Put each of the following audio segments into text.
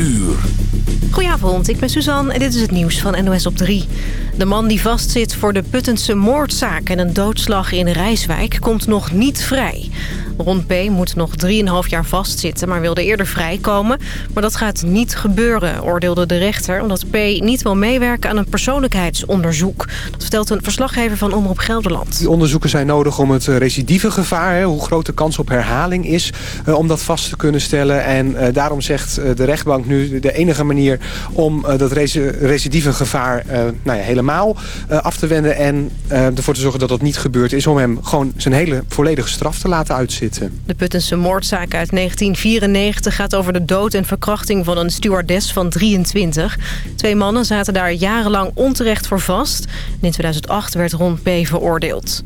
uur. Goedenavond, ik ben Suzanne en dit is het nieuws van NOS op 3. De man die vastzit voor de Puttense moordzaak en een doodslag in Rijswijk komt nog niet vrij. Ron P. moet nog 3,5 jaar vastzitten, maar wilde eerder vrijkomen. Maar dat gaat niet gebeuren, oordeelde de rechter... omdat P. niet wil meewerken aan een persoonlijkheidsonderzoek. Dat vertelt een verslaggever van Omroep Gelderland. Die onderzoeken zijn nodig om het recidivegevaar... Hè, hoe groot de kans op herhaling is, eh, om dat vast te kunnen stellen. En eh, daarom zegt eh, de rechtbank de enige manier... om uh, dat recidivegevaar nou ja, helemaal af te wenden... en ervoor te zorgen dat dat niet gebeurt... is om hem gewoon zijn hele volledige straf te laten uitzitten. De Puttense moordzaak uit 1994 gaat over de dood en verkrachting van een stewardess van 23. Twee mannen zaten daar jarenlang onterecht voor vast. in 2008 werd Ron P. veroordeeld.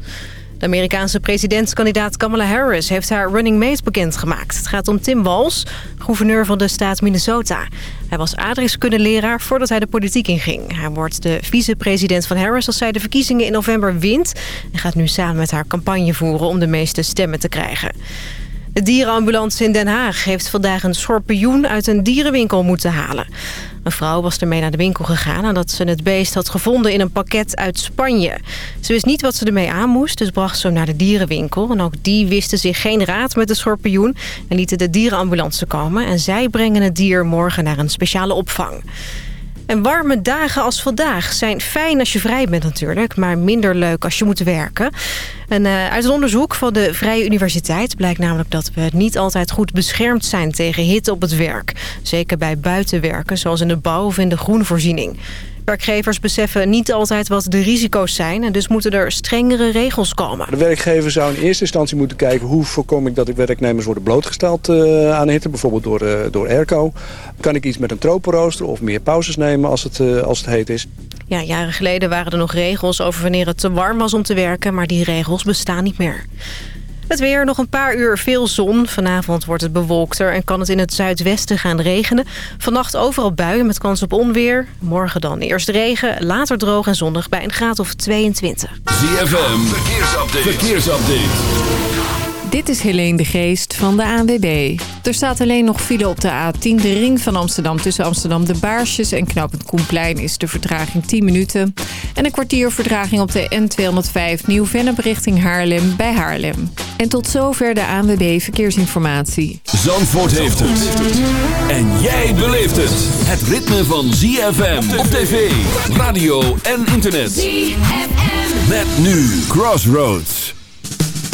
De Amerikaanse presidentskandidaat Kamala Harris heeft haar running mate bekendgemaakt. Het gaat om Tim Walz, gouverneur van de staat Minnesota. Hij was aardrijkskundeleraar voordat hij de politiek inging. Hij wordt de vicepresident van Harris als zij de verkiezingen in november wint... en gaat nu samen met haar campagne voeren om de meeste stemmen te krijgen. De dierenambulance in Den Haag heeft vandaag een schorpioen uit een dierenwinkel moeten halen. Een vrouw was ermee naar de winkel gegaan nadat ze het beest had gevonden in een pakket uit Spanje. Ze wist niet wat ze ermee aan moest, dus bracht ze hem naar de dierenwinkel. En ook die wisten zich geen raad met de schorpioen en lieten de dierenambulance komen. En zij brengen het dier morgen naar een speciale opvang. En warme dagen als vandaag zijn fijn als je vrij bent natuurlijk... maar minder leuk als je moet werken. En, uh, uit een onderzoek van de Vrije Universiteit blijkt namelijk dat we niet altijd goed beschermd zijn tegen hitte op het werk. Zeker bij buitenwerken, zoals in de bouw of in de groenvoorziening. Werkgevers beseffen niet altijd wat de risico's zijn... en dus moeten er strengere regels komen. De werkgever zou in eerste instantie moeten kijken... hoe voorkom ik dat de werknemers worden blootgesteld uh, aan hitte... bijvoorbeeld door, uh, door airco. Kan ik iets met een tropenrooster of meer pauzes nemen als het, uh, als het heet is? Ja, jaren geleden waren er nog regels over wanneer het te warm was om te werken... maar die regels bestaan niet meer. Het weer, nog een paar uur veel zon. Vanavond wordt het bewolkter en kan het in het zuidwesten gaan regenen. Vannacht overal buien met kans op onweer. Morgen dan eerst regen, later droog en zonnig bij een graad of 22. ZFM. Dit is Helene de Geest van de ANWB. Er staat alleen nog file op de A10, de ring van Amsterdam... tussen Amsterdam de Baarsjes en Knopend Koenplein is de vertraging 10 minuten. En een kwartier vertraging op de N205 Nieuw-Vennep richting Haarlem bij Haarlem. En tot zover de ANWB Verkeersinformatie. Zandvoort heeft het. En jij beleeft het. Het ritme van ZFM op tv, radio en internet. ZFM. Met nu Crossroads.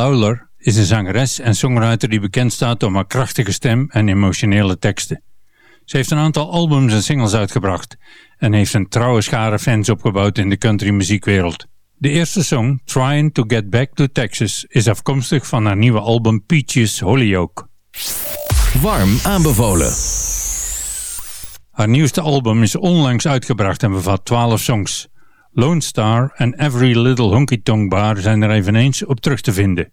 Lawler is een zangeres en songwriter die bekend staat om haar krachtige stem en emotionele teksten. Ze heeft een aantal albums en singles uitgebracht en heeft een trouwe schare fans opgebouwd in de country muziekwereld. De eerste song, Trying to Get Back to Texas, is afkomstig van haar nieuwe album Peaches Hollyoak. Warm aanbevolen. Haar nieuwste album is onlangs uitgebracht en bevat 12 songs. Lone Star en Every Little Honky Tonk Bar zijn er eveneens op terug te vinden.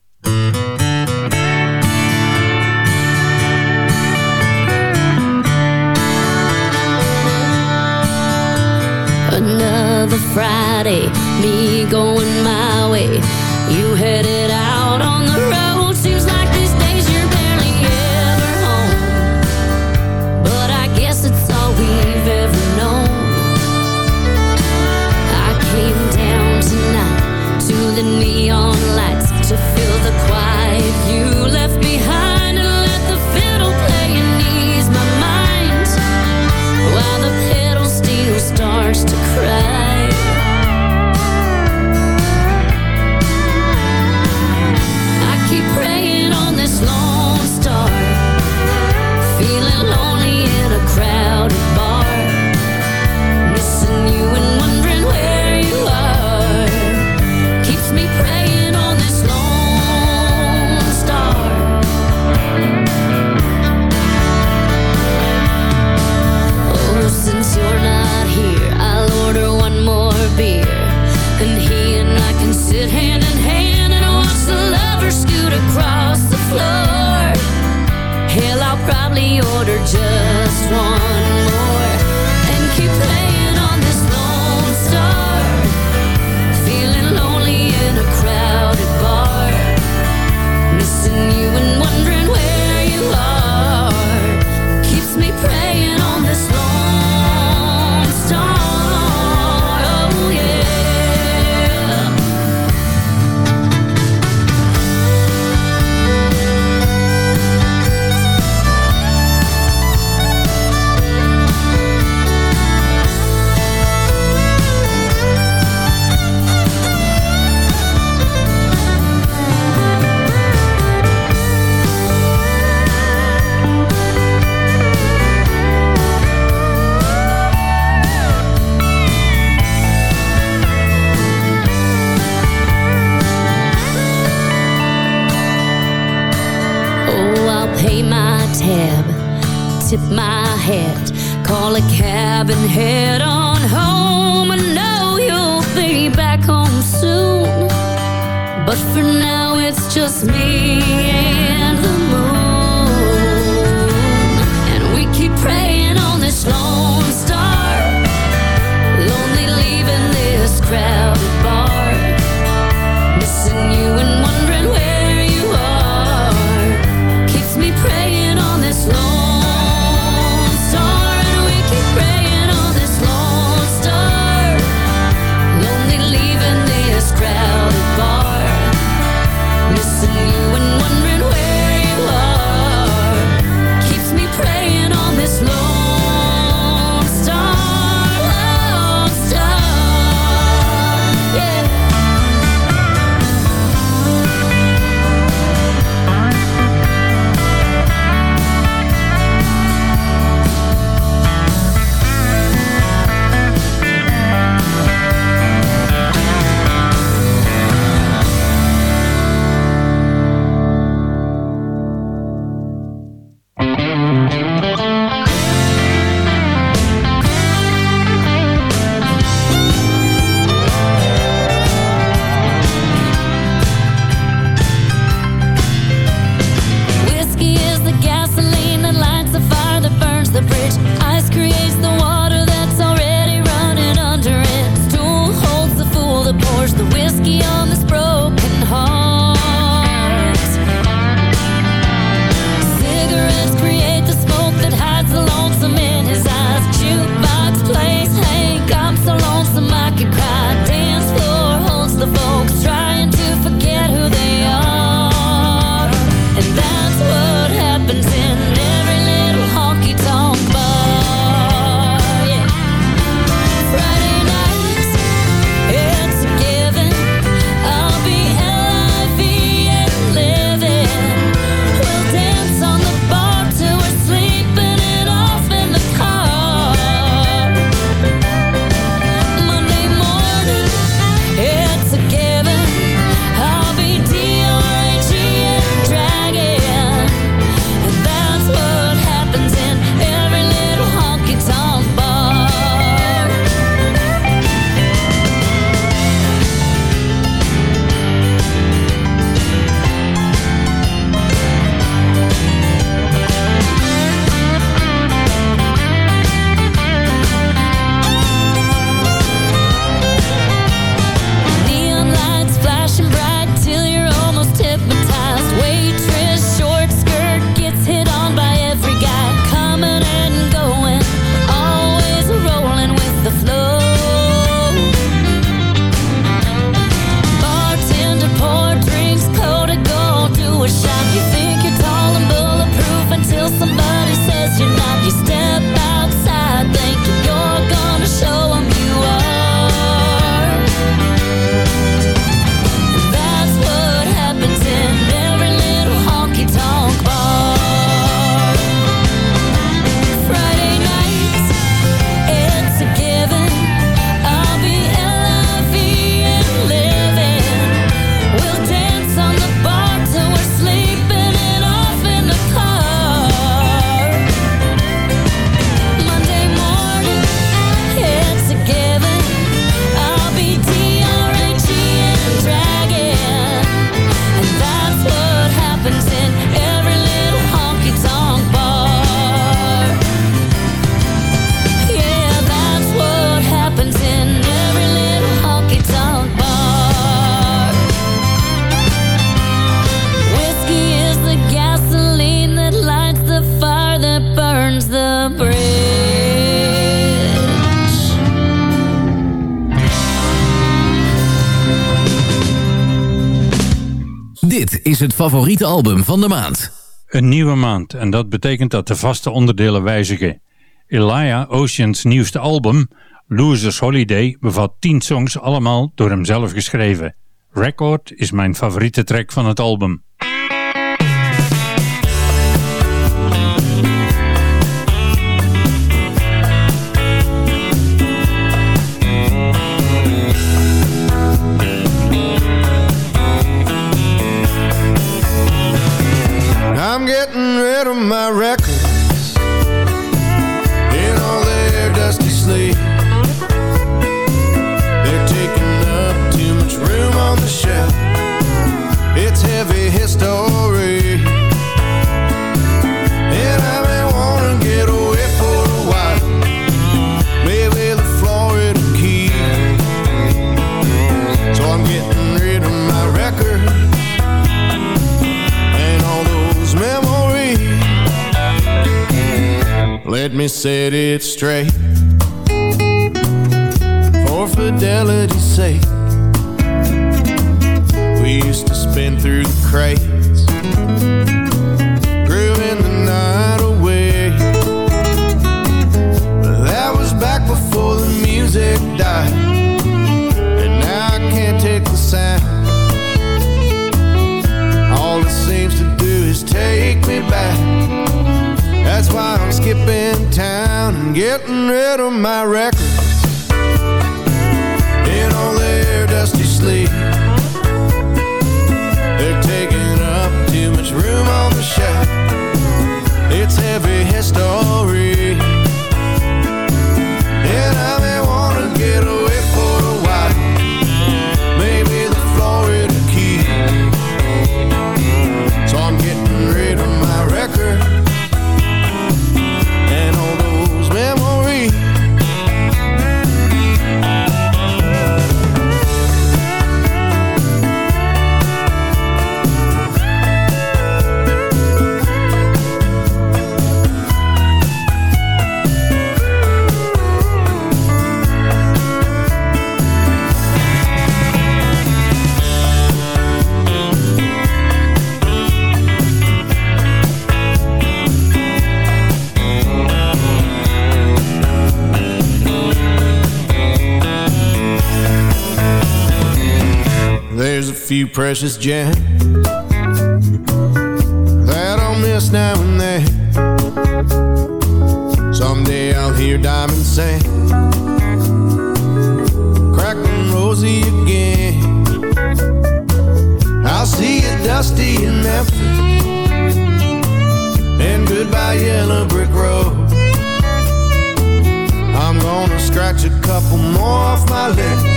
Another Friday, me pay my tab, tip my hat, call a cab and head on home. I know you'll be back home soon, but for now it's just me favoriete album van de maand. Een nieuwe maand en dat betekent dat de vaste onderdelen wijzigen. Elijah Ocean's nieuwste album, Losers Holiday, bevat 10 songs allemaal door hemzelf geschreven. Record is mijn favoriete track van het album. out of my record. Set it straight. For fidelity's sake, we used to spin through the crates, getting rid of my records in all their dusty sleep. They're taking up too much room on the shelf. It's heavy history. Few precious gems that I'll miss now and then. Someday I'll hear diamonds sing, crackling rosy again. I'll see you dusty in Memphis, and goodbye yellow brick road. I'm gonna scratch a couple more off my list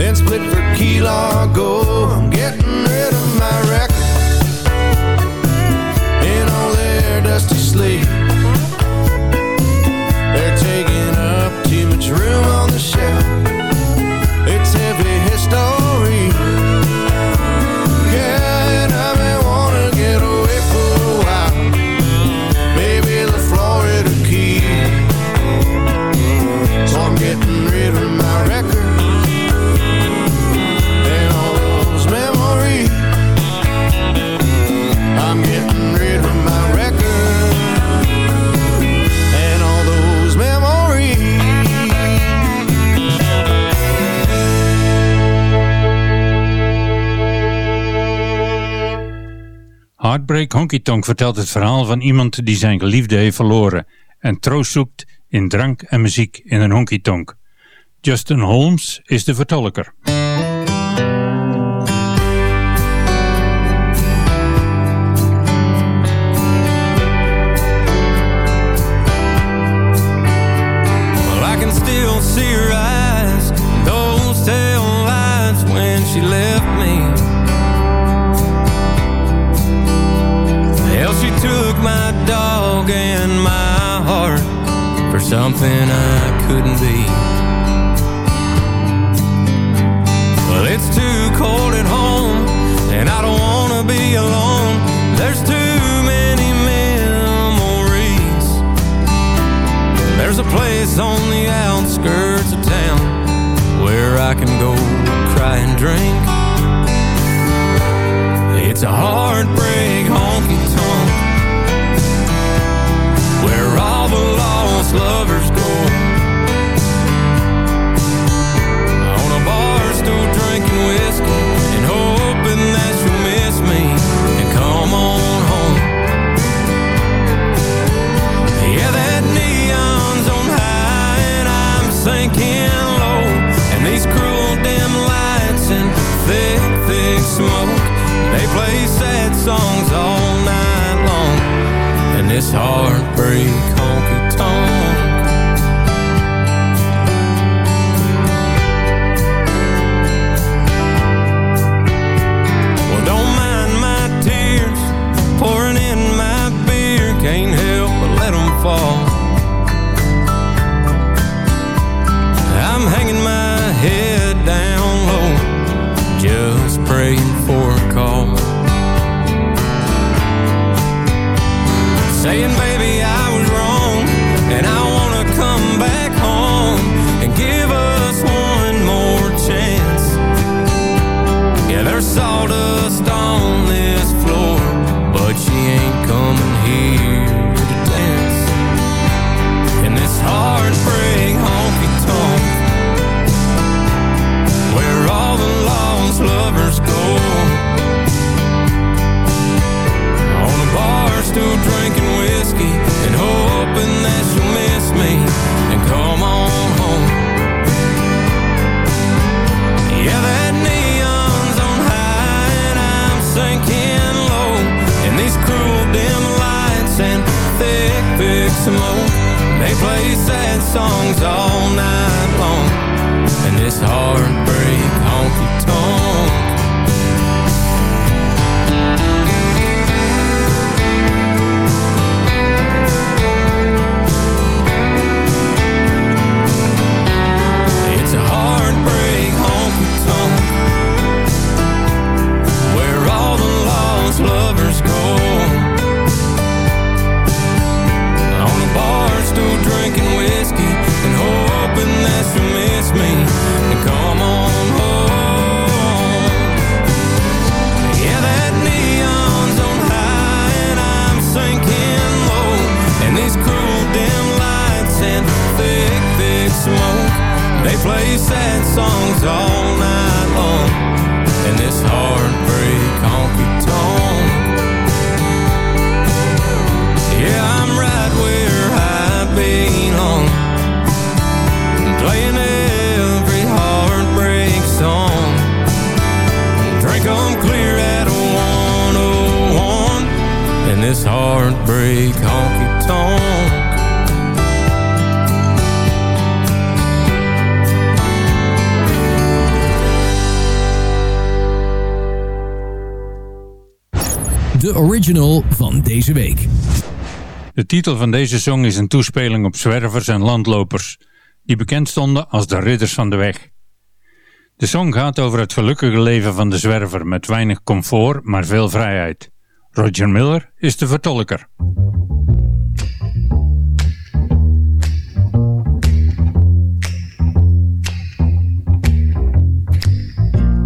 then split for Key Largo. I'm getting rid of my records in all their dusty sleep. They're taking up too much room on the shelf. Heartbreak Honky Tonk vertelt het verhaal van iemand die zijn geliefde heeft verloren en troost zoekt in drank en muziek in een honky tonk. Justin Holmes is de vertolker. Something I couldn't be. Well, it's too cold at home, and I don't wanna be alone. There's too many memories. There's a place on the outskirts of town where I can go cry and drink. lover's goal On a bar stool drinking whiskey And hoping that she'll miss me And come on home. Yeah, that neon's on high And I'm sinking low. And these cruel dim lights and thick, thick smoke They play sad songs this heartbreak honky tonk. song deze week. De titel van deze song is een toespeling op zwervers en landlopers, die bekend stonden als de ridders van de weg. De song gaat over het gelukkige leven van de zwerver met weinig comfort, maar veel vrijheid. Roger Miller is de vertolker.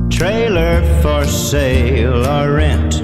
Trailer for sale or rent.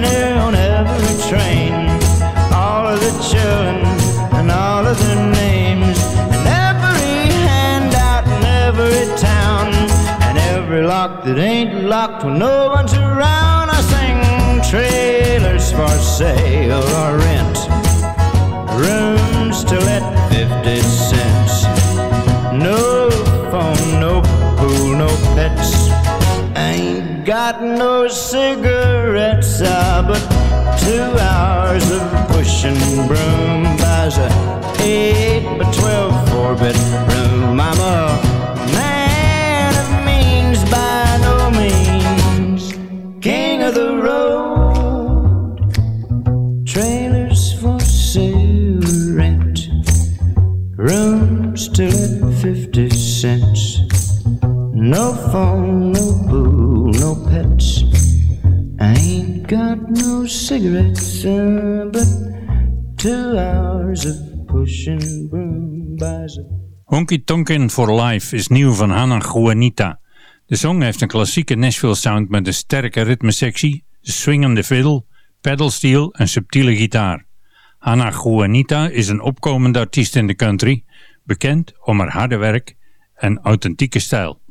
Every on every train. All of the children and all of their names. And every handout in every town. And every lock that ain't locked when no one's around. I sing trailers for sale or rent. Rooms to let got no cigarettes, ah, but two hours of pushing broom Honky Tonkin for Life is nieuw van Hannah Juanita. De song heeft een klassieke Nashville sound met een sterke ritmesectie, swingende fiddle, pedalsteel en subtiele gitaar. Hannah Juanita is een opkomende artiest in de country, bekend om haar harde werk en authentieke stijl.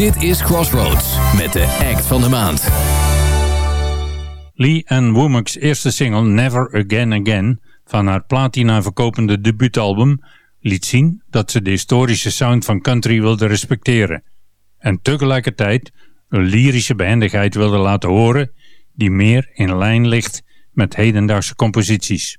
Dit is Crossroads met de act van de maand. Lee Ann Womack's eerste single Never Again Again van haar platina verkopende debuutalbum liet zien dat ze de historische sound van country wilde respecteren en tegelijkertijd een lyrische behendigheid wilde laten horen die meer in lijn ligt met hedendaagse composities.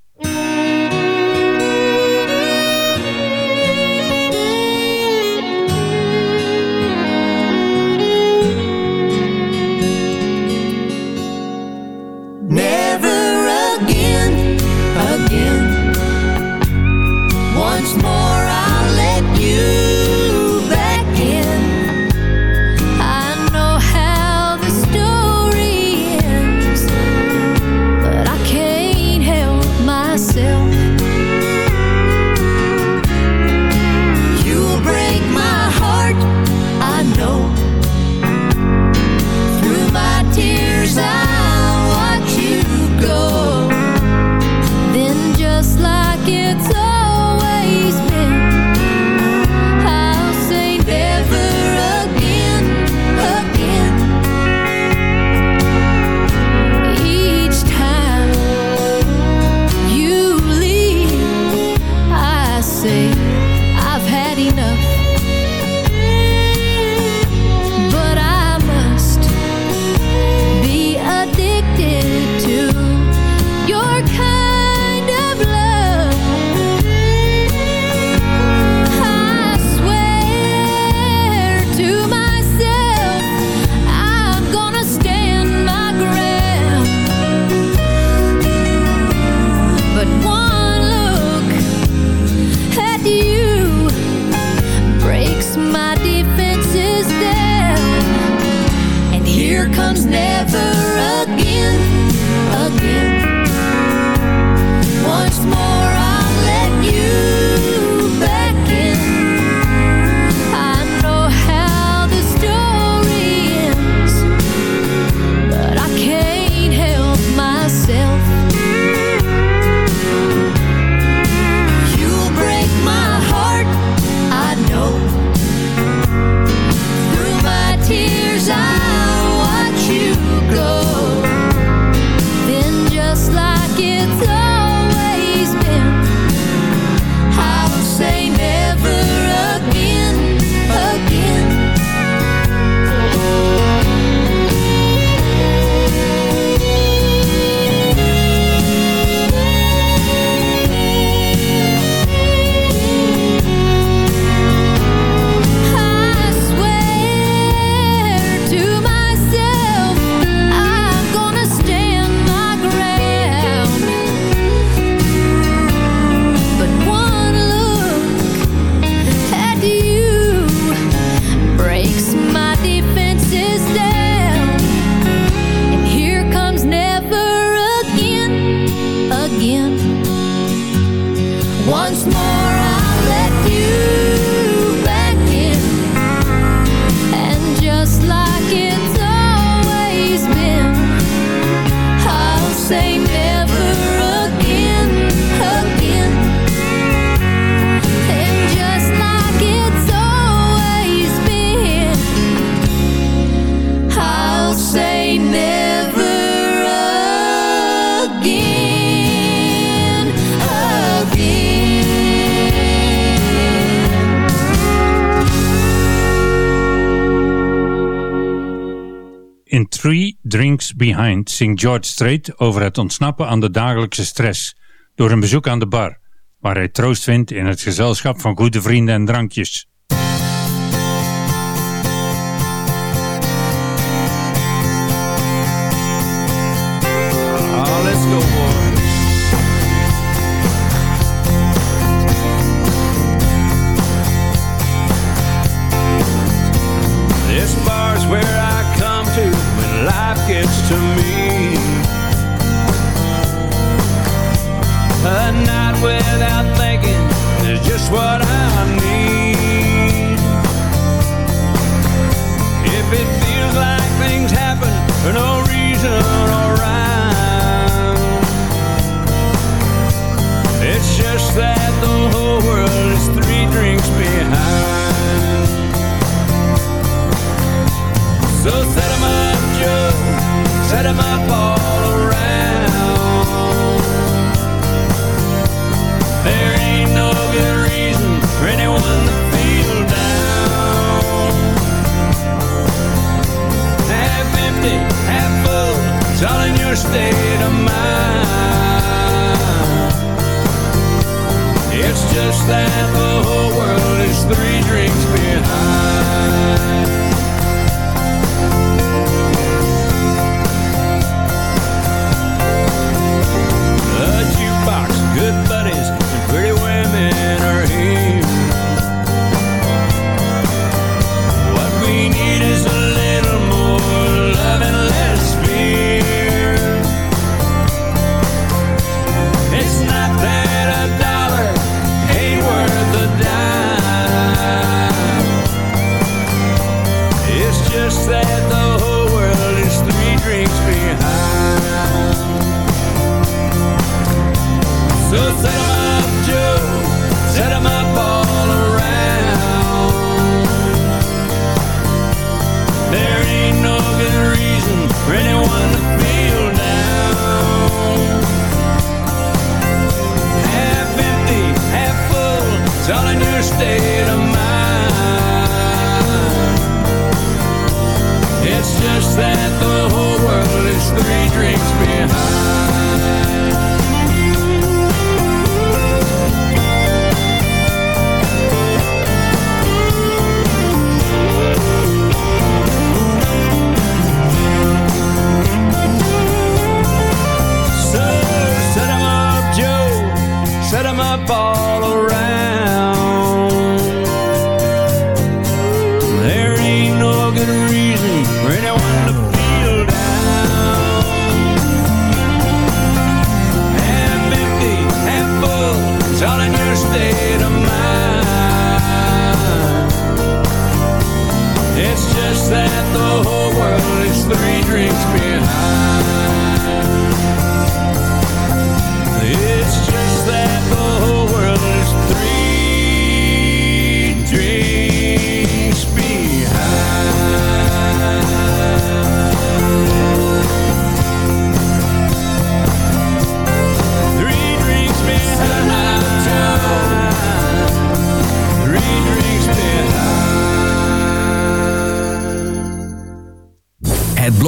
Drinks Behind zingt George Strait over het ontsnappen aan de dagelijkse stress door een bezoek aan de bar, waar hij troost vindt in het gezelschap van goede vrienden en drankjes.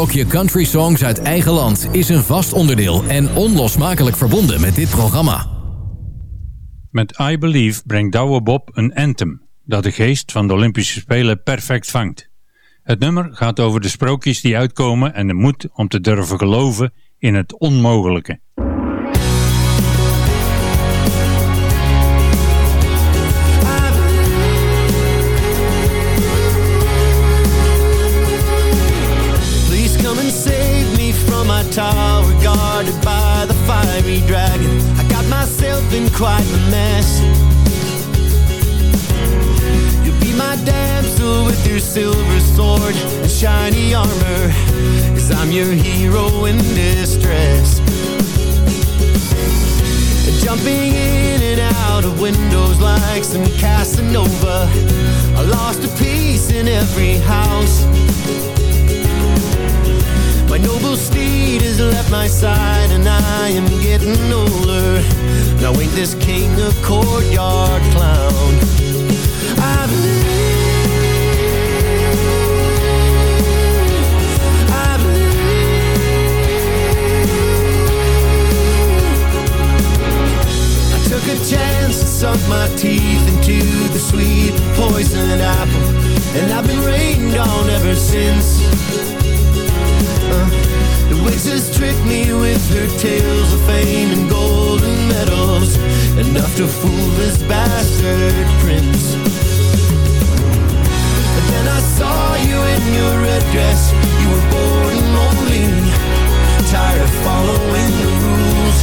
Blokje Country Songs uit eigen land is een vast onderdeel en onlosmakelijk verbonden met dit programma. Met I Believe brengt Douwe Bob een anthem dat de geest van de Olympische Spelen perfect vangt. Het nummer gaat over de sprookjes die uitkomen en de moed om te durven geloven in het onmogelijke. In quite a mess. You'll be my damsel with your silver sword and shiny armor, as I'm your hero in distress. Jumping in and out of windows like some Casanova. I lost a piece in every house. My noble steed has left my side and I am getting older. Now ain't this king a courtyard clown? I've lived took a chance and sunk my teeth into the sweet poisoned apple And I've been rained on ever since the witches tricked me with her tales of fame and golden medals, enough to fool this bastard prince. And then I saw you in your red dress. You were bored and lonely, tired of following the rules.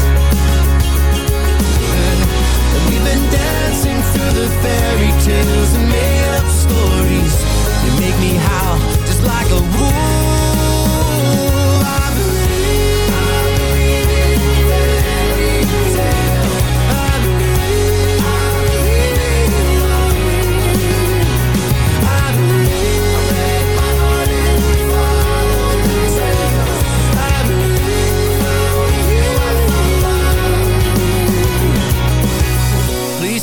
And we've been dancing through the fairy tales and made up stories. You make me howl just like a wolf.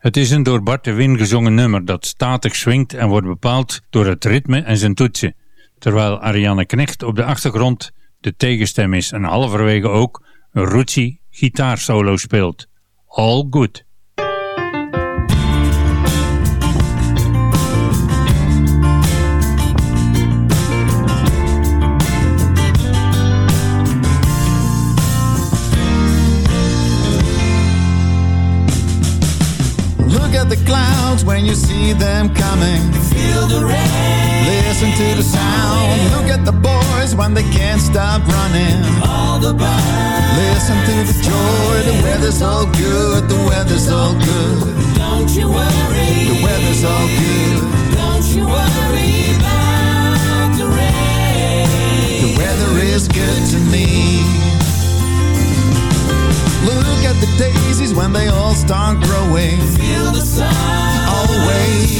Het is een door Bart de Win gezongen nummer dat statig swingt en wordt bepaald door het ritme en zijn toetsen. Terwijl Ariane Knecht op de achtergrond de tegenstem is en halverwege ook een rootsy gitaarsolo speelt. All good. The clouds when you see them coming. Feel the rain. Listen to the sound. Look at the boys when they can't stop running. All the birds. Listen to the joy. The weather's all good. The weather's all good. Don't you worry. The weather's all good. Don't you worry about the rain. The weather is good to me. Look at the daisies when they all start growing. Feel the sun. Always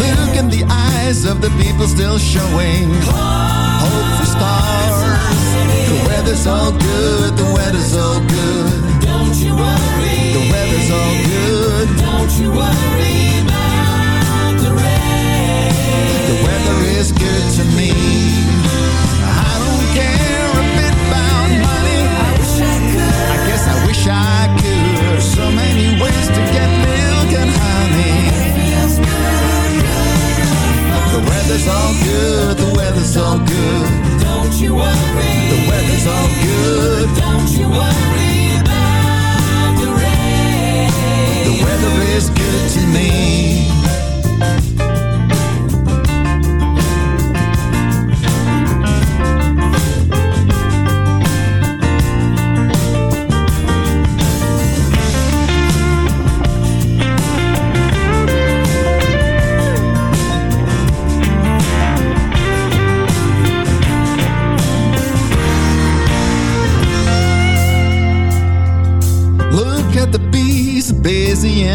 look in the eyes of the people still showing hope for stars. The weather's all good. The weather's all good. Don't you worry. The weather's all good. Don't you worry about the rain. The weather is good to me. Wish I could. So many ways to get milk and honey. The weather's all good. The weather's all good. Don't you worry. The weather's all good. Don't you worry about the rain. The weather is good to me.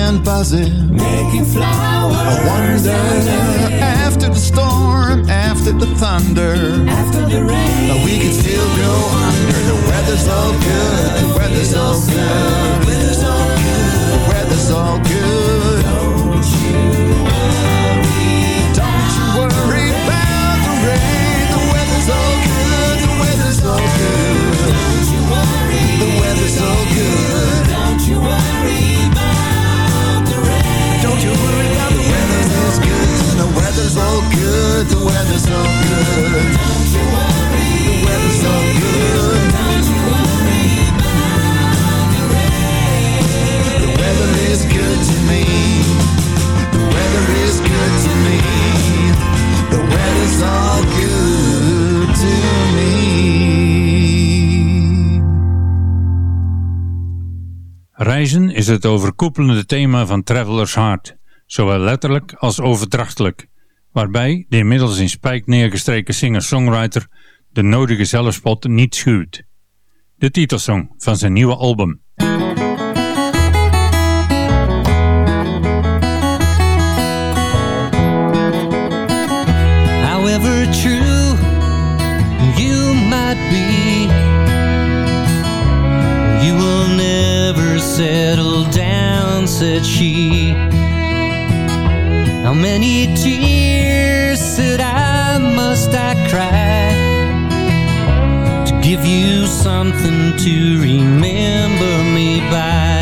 And buzzing. Making flowers. I wonder after the storm, after the thunder, After the rain. we can still go under. The weather's all good. The weather's all good. Weather's all good. The weather's all good. Don't you worry. Don't you worry about the rain. The weather's all good. The weather's all good. Don't you worry. The weather's all good. Don't you worry The weather's all good, the weather's all good. Don't you worry. The weather's all good. Don't you worry about the rain. The weather is good to me. The weather is good to me. The weather's all good to me. Reizen is het overkoepelende thema van Traveler's Heart zowel letterlijk als overdrachtelijk, waarbij de inmiddels in spijk neergestreken singer-songwriter de nodige zelfspot niet schuwt. De titelsong van zijn nieuwe album. However true you might be, you will never settle down, said she. How many tears said I must I cry to give you something to remember me by?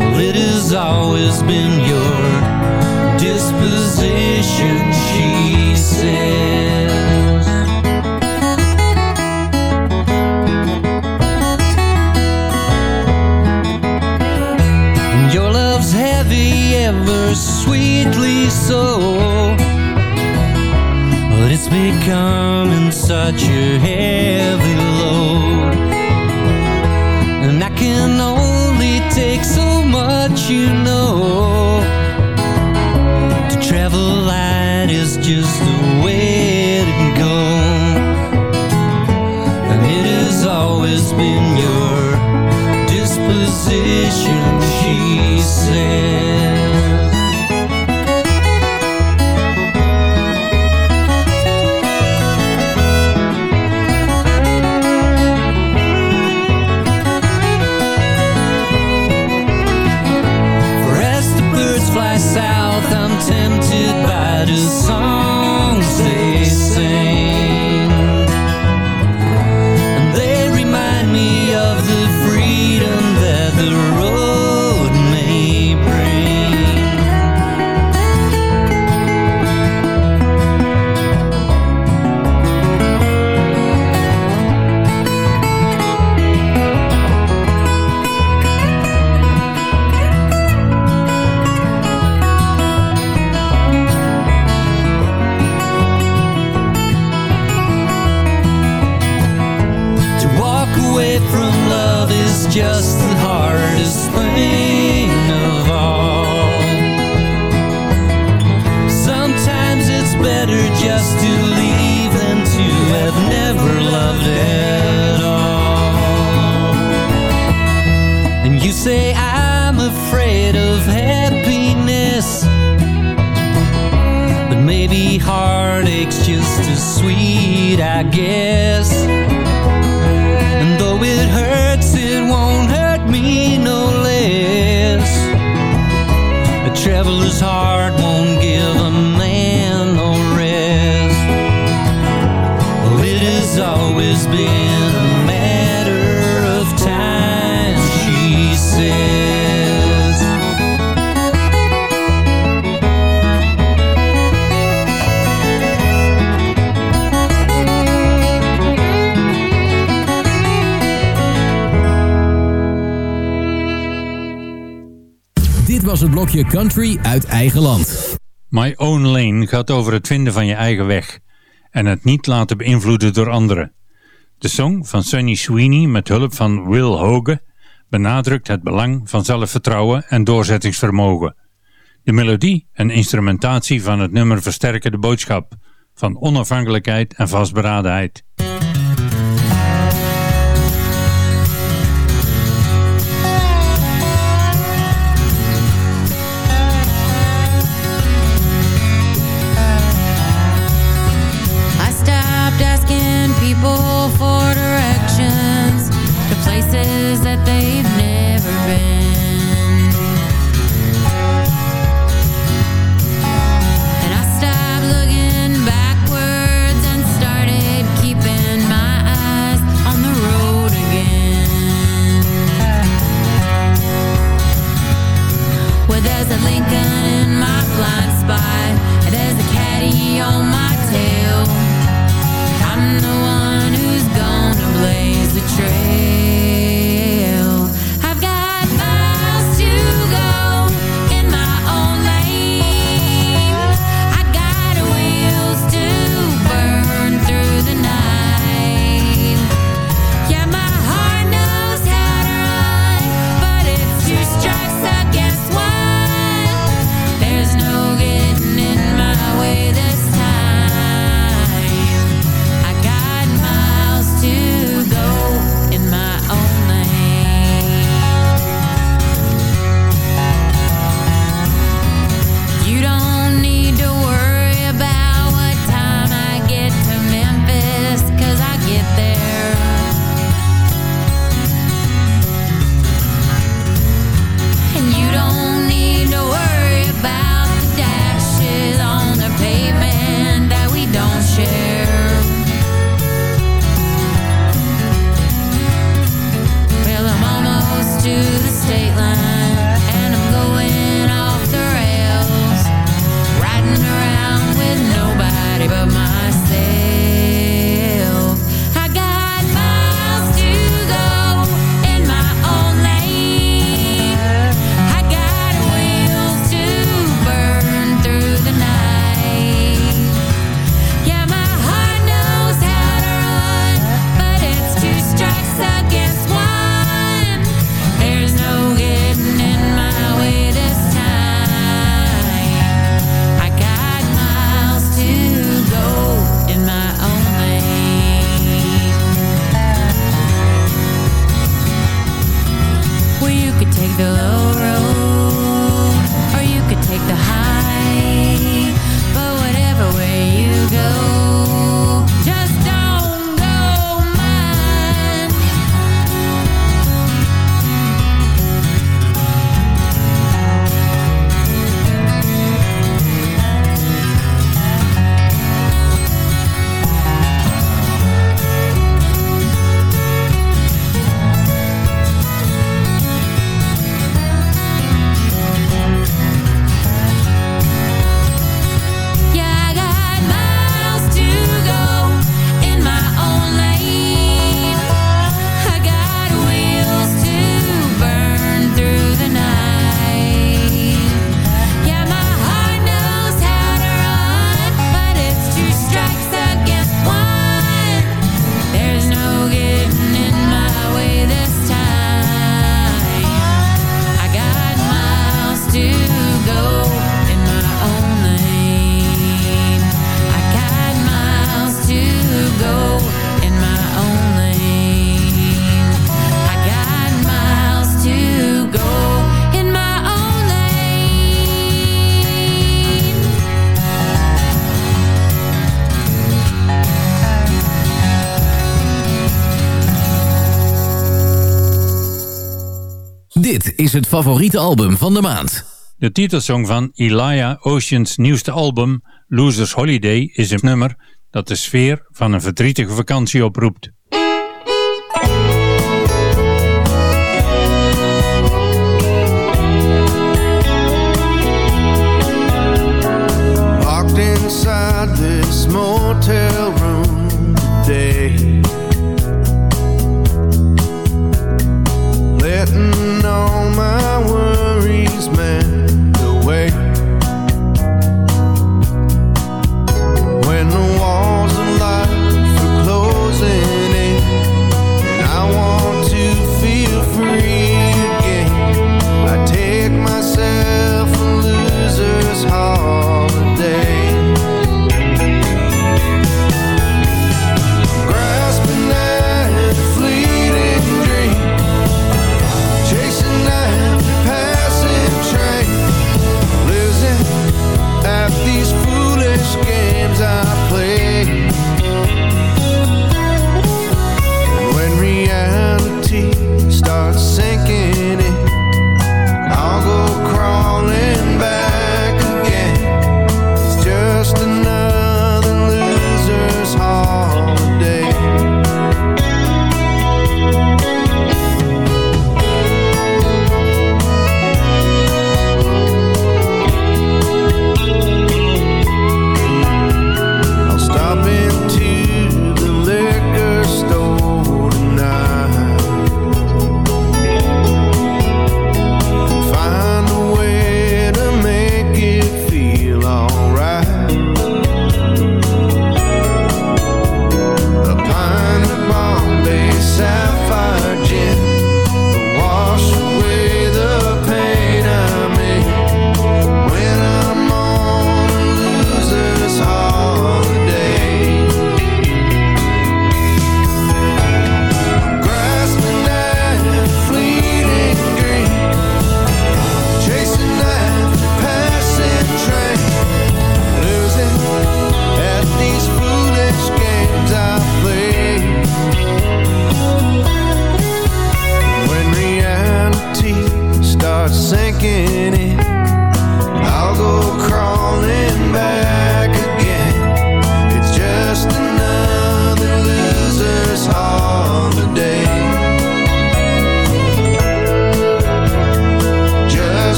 Well, it has always been your disposition, she says. Ever sweetly so. But it's becoming such a heavy load. And I can only take so much, you know. To travel light is just the way to go. And it has always been your disposition, Country uit eigen land. My Own Lane gaat over het vinden van je eigen weg en het niet laten beïnvloeden door anderen. De song van Sunny Sweeney met hulp van Will Hoge benadrukt het belang van zelfvertrouwen en doorzettingsvermogen. De melodie en instrumentatie van het nummer versterken de boodschap van onafhankelijkheid en vastberadenheid. is het favoriete album van de maand. De titelsong van Elia Ocean's nieuwste album Losers Holiday is een nummer dat de sfeer van een verdrietige vakantie oproept. Inside this motel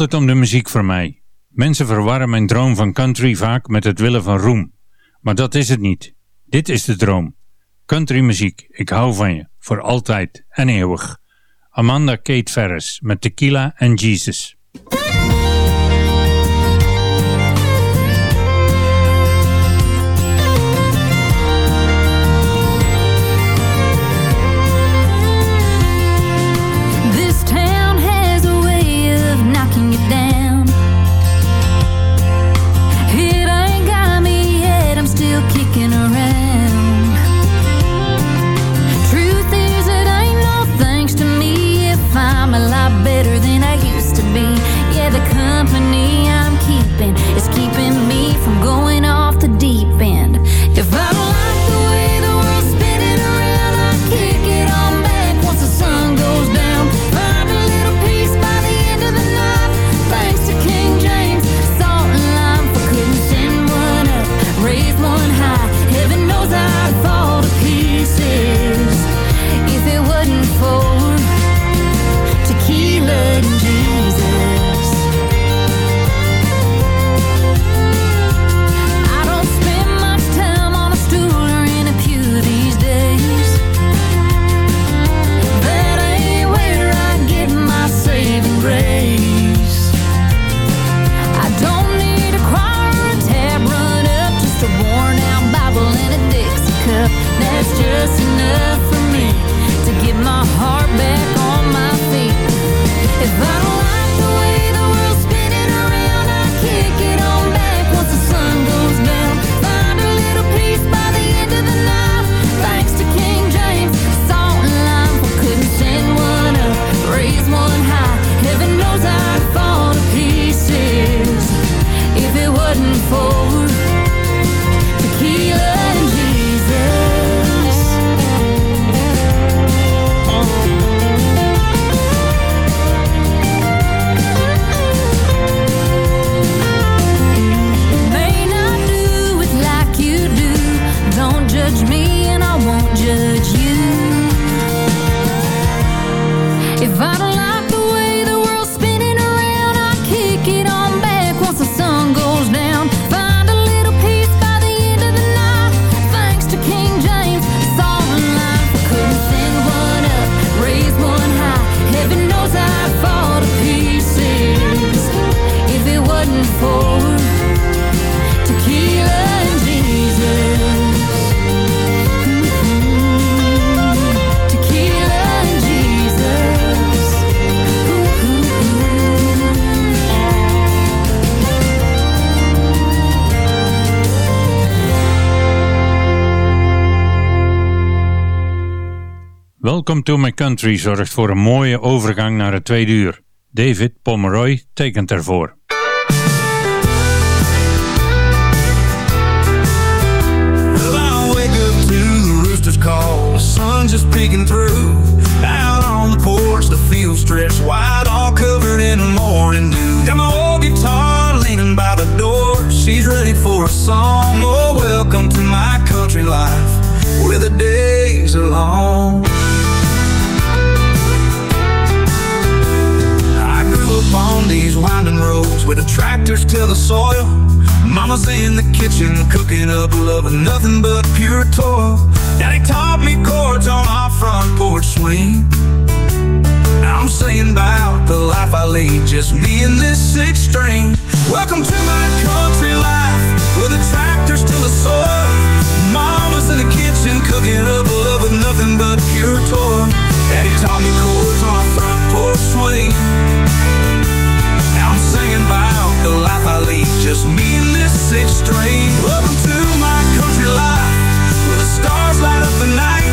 het om de muziek voor mij. Mensen verwarren mijn droom van country vaak met het willen van roem. Maar dat is het niet. Dit is de droom. Country muziek, ik hou van je. Voor altijd en eeuwig. Amanda Kate Ferris met Tequila en Jesus. Welcome to my country zorgt voor een mooie overgang naar het tweede uur. David Pomeroy tekent ervoor. Where the tractors till the soil. Mama's in the kitchen cooking up loving nothing but pure toil. Daddy taught me chords on our front porch swing. I'm singing about the life I lead, just me and this six string. Welcome to my country life, where the tractors till the soil. Mama's in the kitchen cooking up love with nothing but pure toil. Daddy taught me chords on our front porch swing. Singing about the life I lead, just me and this six string. Welcome to my country life, where the stars light up the night.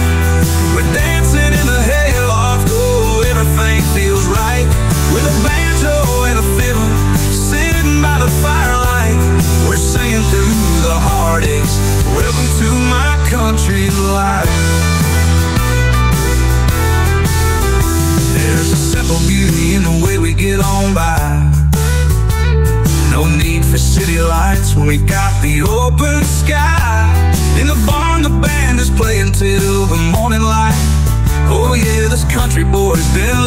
We're dancing in the hayloft, oh, everything feels right. With a banjo and a fiddle, sitting by the firelight. We're singing through the heartaches. Welcome to my country life. build